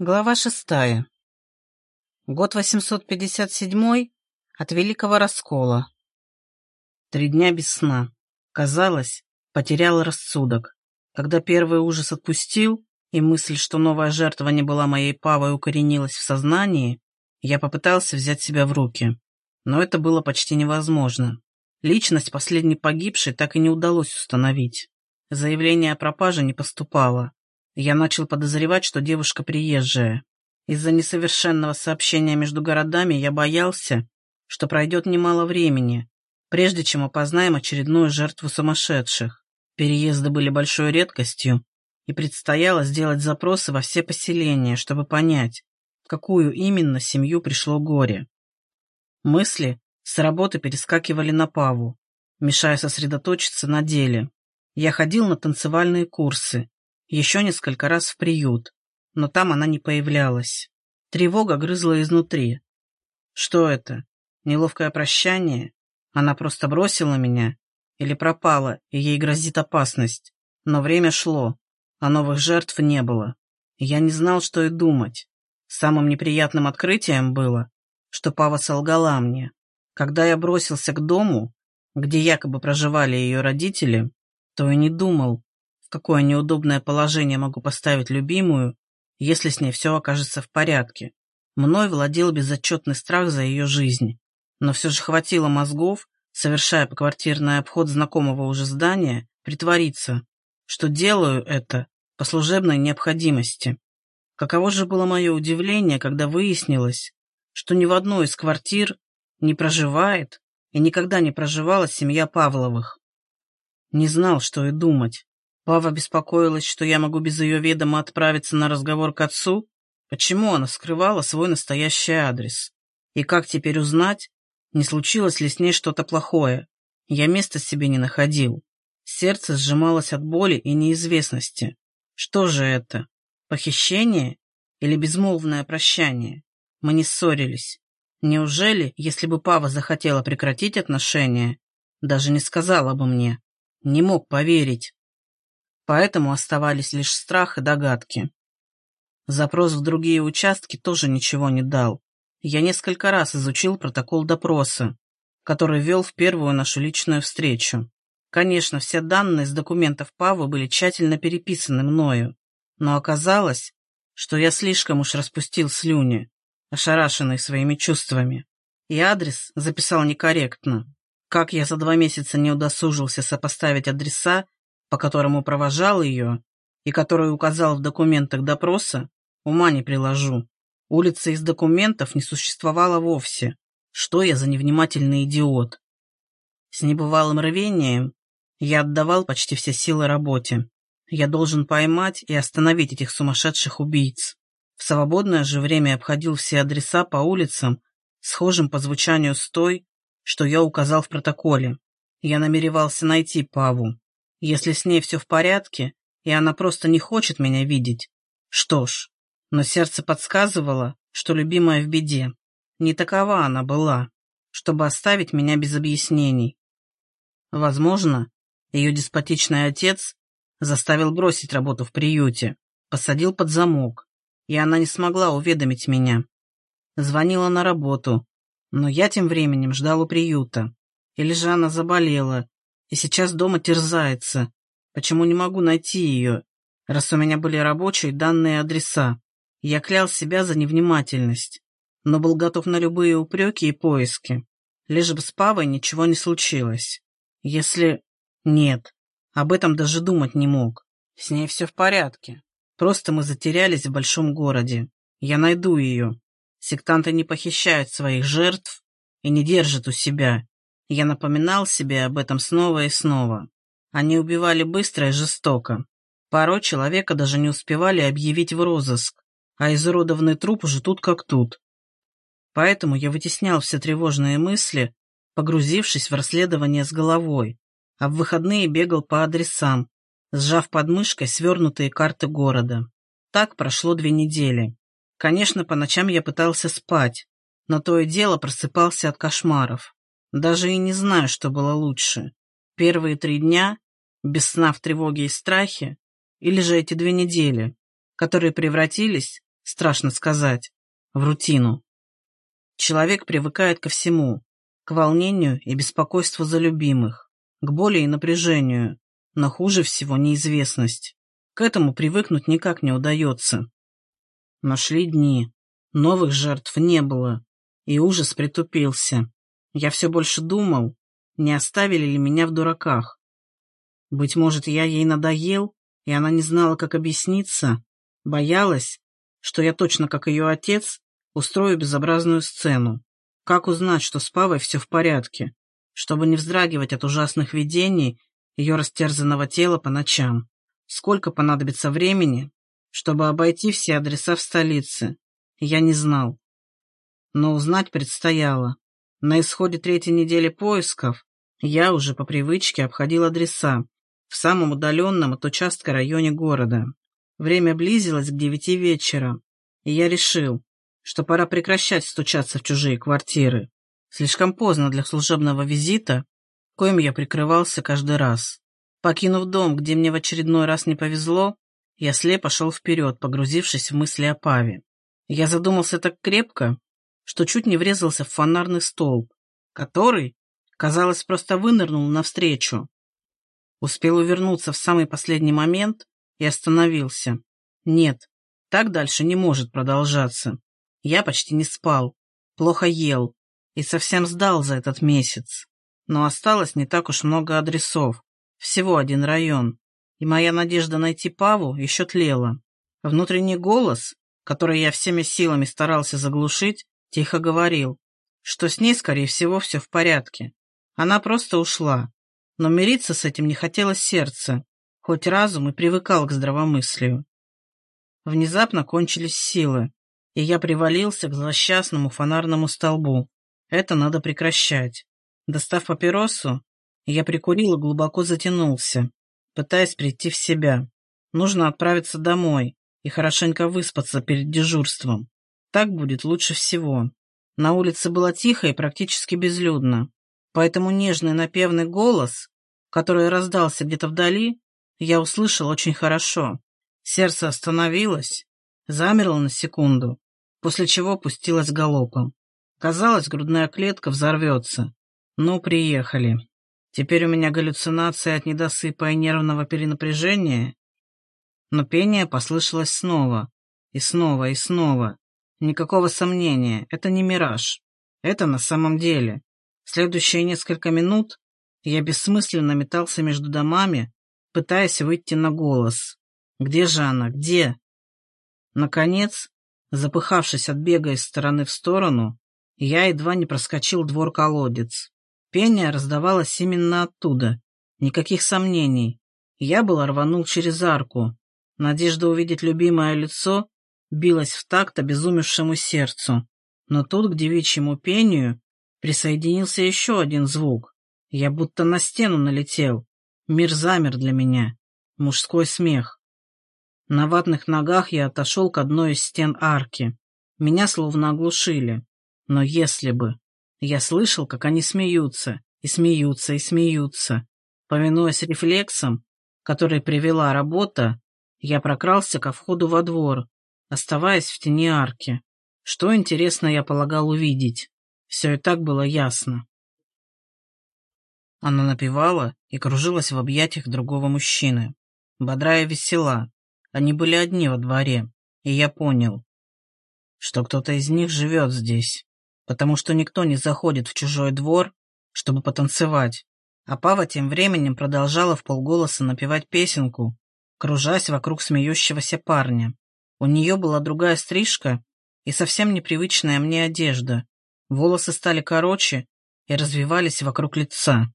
Глава шестая. Год 857 от Великого Раскола. Три дня без сна. Казалось, потерял рассудок. Когда первый ужас отпустил, и мысль, что новая жертва не была моей павой, укоренилась в сознании, я попытался взять себя в руки. Но это было почти невозможно. Личность последней погибшей так и не удалось установить. Заявление о пропаже не поступало. Я начал подозревать, что девушка приезжая. Из-за несовершенного сообщения между городами я боялся, что пройдет немало времени, прежде чем опознаем очередную жертву сумасшедших. Переезды были большой редкостью, и предстояло сделать запросы во все поселения, чтобы понять, в какую именно семью пришло горе. Мысли с работы перескакивали на Паву, мешая сосредоточиться на деле. Я ходил на танцевальные курсы, еще несколько раз в приют, но там она не появлялась. Тревога грызла изнутри. Что это? Неловкое прощание? Она просто бросила меня? Или пропала, и ей грозит опасность? Но время шло, а новых жертв не было. Я не знал, что и думать. Самым неприятным открытием было, что Пава солгала мне. Когда я бросился к дому, где якобы проживали ее родители, то и не думал, какое неудобное положение могу поставить любимую, если с ней все окажется в порядке. Мной владел безотчетный страх за ее жизнь. Но все же хватило мозгов, совершая поквартирный обход знакомого уже здания, притвориться, что делаю это по служебной необходимости. Каково же было мое удивление, когда выяснилось, что ни в одной из квартир не проживает и никогда не проживала семья Павловых. Не знал, что и думать. Пава беспокоилась, что я могу без ее ведома отправиться на разговор к отцу. Почему она скрывала свой настоящий адрес? И как теперь узнать, не случилось ли с ней что-то плохое? Я места себе не находил. Сердце сжималось от боли и неизвестности. Что же это? Похищение или безмолвное прощание? Мы не ссорились. Неужели, если бы Пава захотела прекратить отношения, даже не сказала бы мне? Не мог поверить поэтому оставались лишь страх и догадки. Запрос в другие участки тоже ничего не дал. Я несколько раз изучил протокол допроса, который вел в первую нашу личную встречу. Конечно, все данные из документов Павы были тщательно переписаны мною, но оказалось, что я слишком уж распустил слюни, ошарашенный своими чувствами, и адрес записал некорректно. Как я за два месяца не удосужился сопоставить адреса по которому провожал ее и который указал в документах допроса, ума не приложу. Улицы из документов не существовало вовсе. Что я за невнимательный идиот? С небывалым рвением я отдавал почти все силы работе. Я должен поймать и остановить этих сумасшедших убийц. В свободное же время обходил все адреса по улицам, схожим по звучанию с той, что я указал в протоколе. Я намеревался найти Паву. Если с ней все в порядке, и она просто не хочет меня видеть, что ж, но сердце подсказывало, что любимая в беде. Не такова она была, чтобы оставить меня без объяснений. Возможно, ее деспотичный отец заставил бросить работу в приюте, посадил под замок, и она не смогла уведомить меня. Звонила на работу, но я тем временем ждал у приюта. Или же она заболела и сейчас дома терзается. Почему не могу найти ее, раз у меня были рабочие данные адреса? Я клял себя за невнимательность, но был готов на любые упреки и поиски. Лишь бы с Павой ничего не случилось. Если... Нет, об этом даже думать не мог. С ней все в порядке. Просто мы затерялись в большом городе. Я найду ее. Сектанты не похищают своих жертв и не держат у себя. Я напоминал себе об этом снова и снова. Они убивали быстро и жестоко. Порой человека даже не успевали объявить в розыск, а изуродованный труп уже тут как тут. Поэтому я вытеснял все тревожные мысли, погрузившись в расследование с головой, а в выходные бегал по адресам, сжав под мышкой свернутые карты города. Так прошло две недели. Конечно, по ночам я пытался спать, но то и дело просыпался от кошмаров. Даже и не знаю, что было лучше. Первые три дня, без сна в тревоге и страхе, или же эти две недели, которые превратились страшно сказать, в рутину. Человек привыкает ко всему, к волнению и беспокойству за любимых, к боли и напряжению, но хуже всего неизвестность. К этому привыкнуть никак не удается. Но шли дни, новых жертв не было, и ужас притупился. Я все больше думал, не оставили ли меня в дураках. Быть может, я ей надоел, и она не знала, как объясниться, боялась, что я точно как ее отец устрою безобразную сцену. Как узнать, что с Павой все в порядке, чтобы не вздрагивать от ужасных видений ее растерзанного тела по ночам? Сколько понадобится времени, чтобы обойти все адреса в столице? Я не знал. Но узнать предстояло. На исходе третьей недели поисков я уже по привычке обходил адреса в самом удаленном от участка районе города. Время близилось к девяти вечера, и я решил, что пора прекращать стучаться в чужие квартиры. Слишком поздно для служебного визита, коим я прикрывался каждый раз. Покинув дом, где мне в очередной раз не повезло, я слепо шел вперед, погрузившись в мысли о Паве. Я задумался так крепко, что чуть не врезался в фонарный столб, который, казалось, просто вынырнул навстречу. Успел увернуться в самый последний момент и остановился. Нет, так дальше не может продолжаться. Я почти не спал, плохо ел и совсем сдал за этот месяц. Но осталось не так уж много адресов, всего один район, и моя надежда найти Паву еще тлела. Внутренний голос, который я всеми силами старался заглушить, тихо говорил, что с ней, скорее всего, все в порядке. Она просто ушла, но мириться с этим не хотелось сердце, хоть разум и привыкал к здравомыслию. Внезапно кончились силы, и я привалился к злосчастному фонарному столбу. Это надо прекращать. Достав папиросу, я прикурил и глубоко затянулся, пытаясь прийти в себя. Нужно отправиться домой и хорошенько выспаться перед дежурством. Так будет лучше всего. На улице было тихо и практически безлюдно, поэтому нежный напевный голос, который раздался где-то вдали, я услышал очень хорошо. Сердце остановилось, замерло на секунду после чего пустилась галопом. Казалось, грудная клетка взорвется. Ну, приехали. Теперь у меня галлюцинации от недосыпа и нервного перенапряжения. Но пение послышалось снова, и снова, и снова. Никакого сомнения, это не мираж. Это на самом деле. Следующие несколько минут я бессмысленно метался между домами, пытаясь выйти на голос. Где же она? Где? Наконец, Запыхавшись от бега из стороны в сторону, я едва не проскочил двор-колодец. Пение раздавалось именно оттуда. Никаких сомнений. Я был рванул через арку. Надежда увидеть любимое лицо билась в такт обезумевшему сердцу. Но тут к девичьему пению присоединился еще один звук. Я будто на стену налетел. Мир замер для меня. Мужской смех. На ватных ногах я отошел к одной из стен арки. Меня словно оглушили. Но если бы... Я слышал, как они смеются, и смеются, и смеются. Повинуясь рефлексам, которые привела работа, я прокрался ко входу во двор, оставаясь в тени арки. Что, интересно, я полагал увидеть. Все и так было ясно. Она напевала и кружилась в объятиях другого мужчины. Бодрая весела, они были одни во дворе, и я понял, что кто-то из них живет здесь, потому что никто не заходит в чужой двор, чтобы потанцевать. А Пава тем временем продолжала в полголоса напевать песенку, кружась вокруг смеющегося парня. У нее была другая стрижка и совсем непривычная мне одежда. Волосы стали короче и развивались вокруг лица.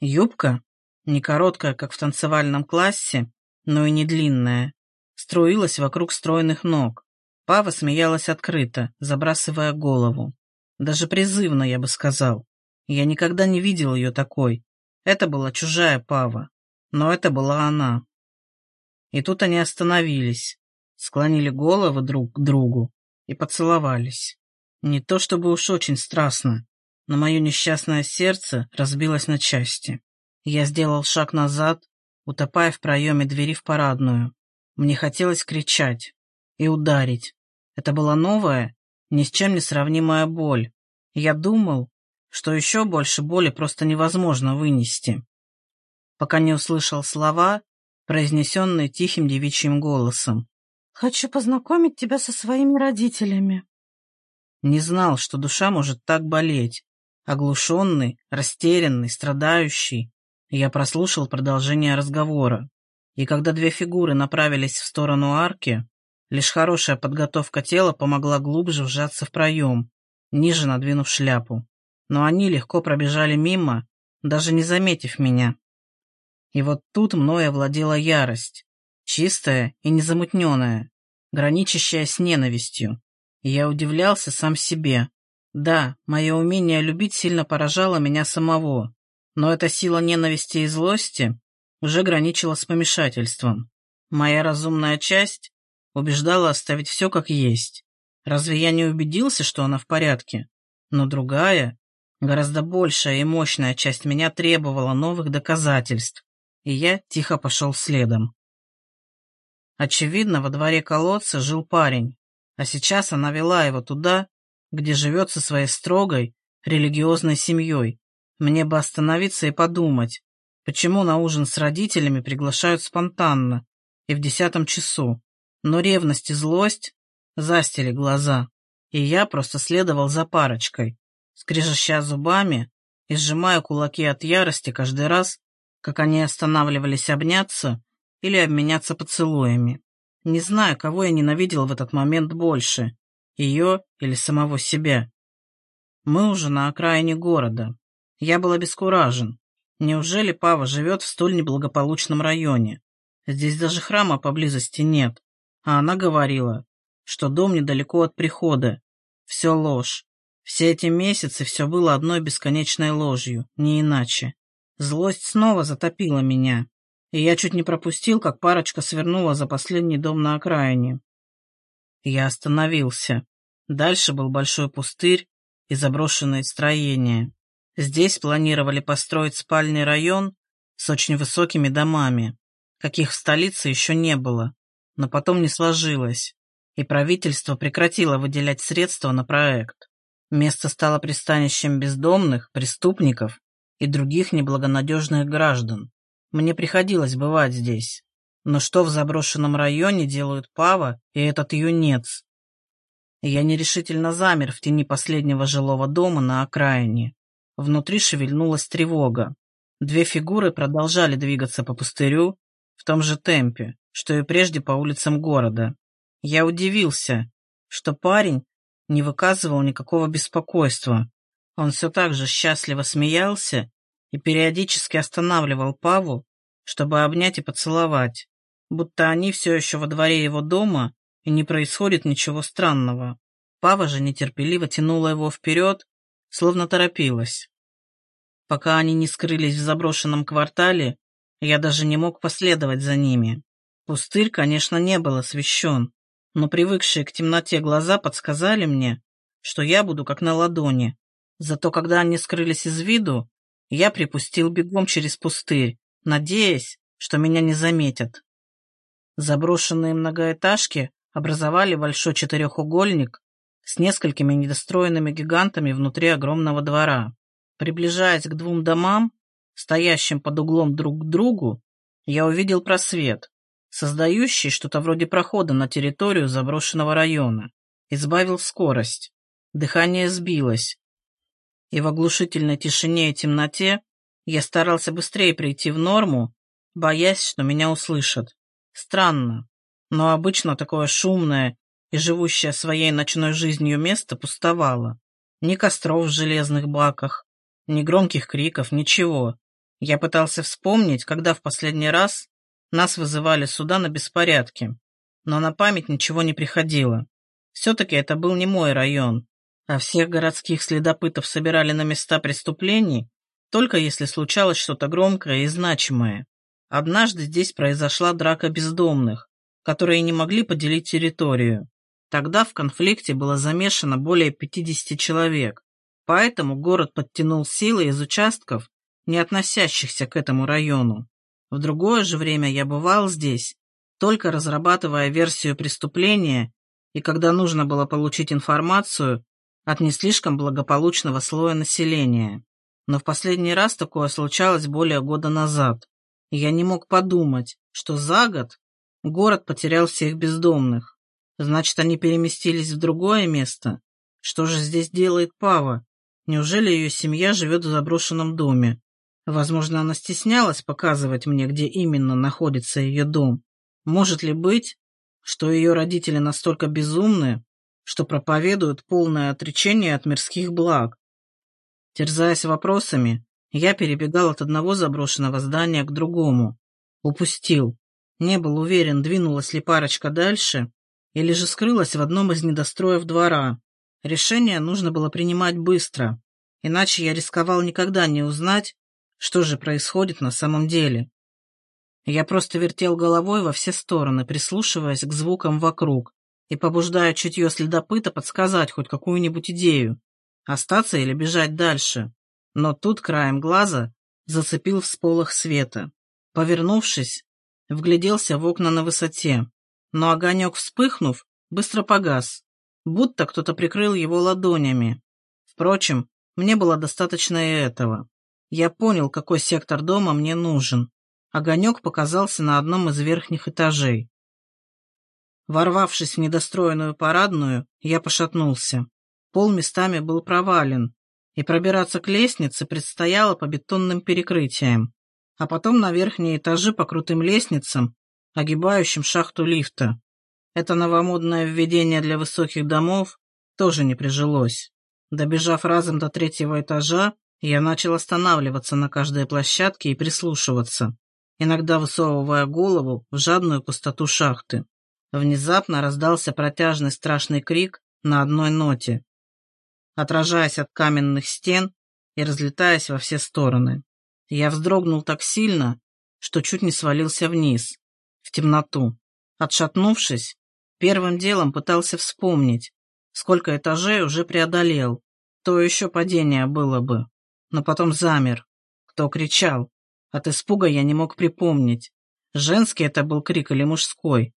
Юбка, не короткая, как в танцевальном классе, но и не длинная, струилась вокруг стройных ног. Пава смеялась открыто, забрасывая голову. Даже призывно, я бы сказал. Я никогда не видел ее такой. Это была чужая Пава, но это была она. И тут они остановились, склонили головы друг к другу и поцеловались. Не то чтобы уж очень страстно, но мое несчастное сердце разбилось на части. Я сделал шаг назад, утопая в проеме двери в парадную. Мне хотелось кричать и ударить, Это была новая, ни с чем не сравнимая боль. Я думал, что еще больше боли просто невозможно вынести. Пока не услышал слова, произнесенные тихим девичьим голосом. «Хочу познакомить тебя со своими родителями». Не знал, что душа может так болеть. Оглушенный, растерянный, страдающий. Я прослушал продолжение разговора. И когда две фигуры направились в сторону арки, лишь хорошая подготовка тела помогла глубже вжаться в проем, ниже надвинув шляпу. Но они легко пробежали мимо, даже не заметив меня. И вот тут мною овладела ярость, чистая и незамутненная, граничащая с ненавистью. И я удивлялся сам себе. Да, мое умение любить сильно поражало меня самого, но эта сила ненависти и злости уже граничила с помешательством. Моя разумная часть убеждала оставить все как есть. Разве я не убедился, что она в порядке? Но другая, гораздо большая и мощная часть меня требовала новых доказательств, и я тихо пошел следом. Очевидно, во дворе колодца жил парень, а сейчас она вела его туда, где живет со своей строгой, религиозной семьей. Мне бы остановиться и подумать, почему на ужин с родителями приглашают спонтанно и в десятом часу. Но ревность и злость застили глаза, и я просто следовал за парочкой, скрежеща зубами и сжимая кулаки от ярости каждый раз, как они останавливались обняться или обменяться поцелуями. Не знаю, кого я ненавидел в этот момент больше, ее или самого себя. Мы уже на окраине города. Я был обескуражен. Неужели Пава живет в столь неблагополучном районе? Здесь даже храма поблизости нет. А она говорила, что дом недалеко от прихода. Все ложь. Все эти месяцы все было одной бесконечной ложью, не иначе. Злость снова затопила меня и я чуть не пропустил, как парочка свернула за последний дом на окраине. Я остановился. Дальше был большой пустырь и заброшенные строения. Здесь планировали построить спальный район с очень высокими домами, каких в столице еще не было, но потом не сложилось, и правительство прекратило выделять средства на проект. Место стало пристанищем бездомных, преступников и других неблагонадежных граждан. Мне приходилось бывать здесь. Но что в заброшенном районе делают Пава и этот юнец? Я нерешительно замер в тени последнего жилого дома на окраине. Внутри шевельнулась тревога. Две фигуры продолжали двигаться по пустырю в том же темпе, что и прежде по улицам города. Я удивился, что парень не выказывал никакого беспокойства. Он все так же счастливо смеялся и периодически останавливал Паву, чтобы обнять и поцеловать, будто они все еще во дворе его дома и не происходит ничего странного. Пава же нетерпеливо тянула его вперед, словно торопилась. Пока они не скрылись в заброшенном квартале, я даже не мог последовать за ними. Пустырь, конечно, не был освещен, но привыкшие к темноте глаза подсказали мне, что я буду как на ладони. Зато когда они скрылись из виду, я припустил бегом через пустырь, надеясь, что меня не заметят. Заброшенные многоэтажки образовали большой четырехугольник с несколькими недостроенными гигантами внутри огромного двора. Приближаясь к двум домам, стоящим под углом друг к другу, я увидел просвет, создающий что-то вроде прохода на территорию заброшенного района. Избавил скорость. Дыхание сбилось, и в оглушительной тишине и темноте я старался быстрее прийти в норму, боясь, что меня услышат. Странно, но обычно такое шумное и живущее своей ночной жизнью место пустовало. Ни костров в железных баках, ни громких криков, ничего. Я пытался вспомнить, когда в последний раз нас вызывали сюда на беспорядки, но на память ничего не приходило. Все-таки это был не мой район, а всех городских следопытов собирали на места преступлений, только если случалось что-то громкое и значимое. Однажды здесь произошла драка бездомных, которые не могли поделить территорию. Тогда в конфликте было замешано более 50 человек, поэтому город подтянул силы из участков, не относящихся к этому району. В другое же время я бывал здесь, только разрабатывая версию преступления и когда нужно было получить информацию от не слишком благополучного слоя населения. Но в последний раз такое случалось более года назад, и я не мог подумать, что за год город потерял всех бездомных. Значит, они переместились в другое место? Что же здесь делает Пава? Неужели ее семья живет в заброшенном доме? Возможно, она стеснялась показывать мне, где именно находится ее дом. Может ли быть, что ее родители настолько безумны, что проповедуют полное отречение от мирских благ? Терзаясь вопросами, я перебегал от одного заброшенного здания к другому. Упустил. Не был уверен, двинулась ли парочка дальше, или же скрылась в одном из недостроев двора. Решение нужно было принимать быстро, иначе я рисковал никогда не узнать, что же происходит на самом деле. Я просто вертел головой во все стороны, прислушиваясь к звукам вокруг и побуждая чутье следопыта подсказать хоть какую-нибудь идею, остаться или бежать дальше. Но тут краем глаза зацепил всполох света. Повернувшись, вгляделся в окна на высоте, но огонек, вспыхнув, быстро погас, будто кто-то прикрыл его ладонями. Впрочем, мне было достаточно и этого. Я понял, какой сектор дома мне нужен. Огонек показался на одном из верхних этажей. Ворвавшись в недостроенную парадную, я пошатнулся. Пол местами был провален, и пробираться к лестнице предстояло по бетонным перекрытиям, а потом на верхние этажи по крутым лестницам, огибающим шахту лифта. Это новомодное введение для высоких домов тоже не прижилось. Добежав разом до третьего этажа, я начал останавливаться на каждой площадке и прислушиваться, иногда высовывая голову в жадную пустоту шахты. Внезапно раздался протяжный страшный крик на одной ноте, отражаясь от каменных стен и разлетаясь во все стороны. Я вздрогнул так сильно, что чуть не свалился вниз, в темноту. Отшатнувшись, первым делом пытался вспомнить, сколько этажей уже преодолел. То еще падение было бы но потом замер. Кто кричал? От испуга я не мог припомнить, женский это был крик или мужской.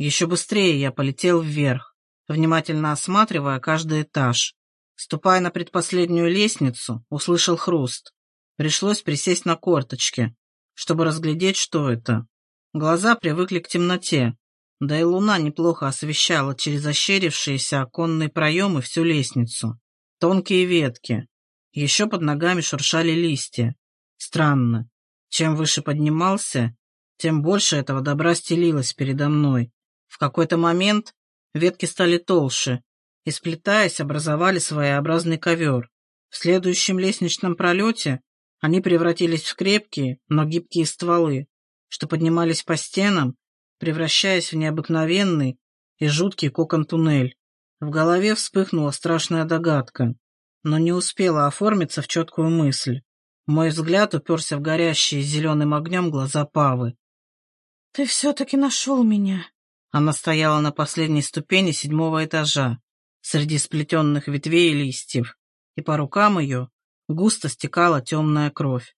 Еще быстрее я полетел вверх, внимательно осматривая каждый этаж. Ступая на предпоследнюю лестницу, услышал хруст. Пришлось присесть на корточки, чтобы разглядеть, что это. Глаза привыкли к темноте, да и луна неплохо освещала через ощерившиеся оконные проемы всю лестницу. Тонкие ветки, еще под ногами шуршали листья. Странно. Чем выше поднимался, тем больше этого добра стелилось передо мной. В какой-то момент ветки стали толще и, сплетаясь, образовали своеобразный ковер. В следующем лестничном пролете они превратились в крепкие, но гибкие стволы, что поднимались по стенам, превращаясь в необыкновенный и жуткий кокон-туннель. В голове вспыхнула страшная догадка но не успела оформиться в четкую мысль. Мой взгляд уперся в горящие зеленым огнем глаза Павы. «Ты все-таки нашел меня!» Она стояла на последней ступени седьмого этажа, среди сплетенных ветвей и листьев, и по рукам ее густо стекала темная кровь.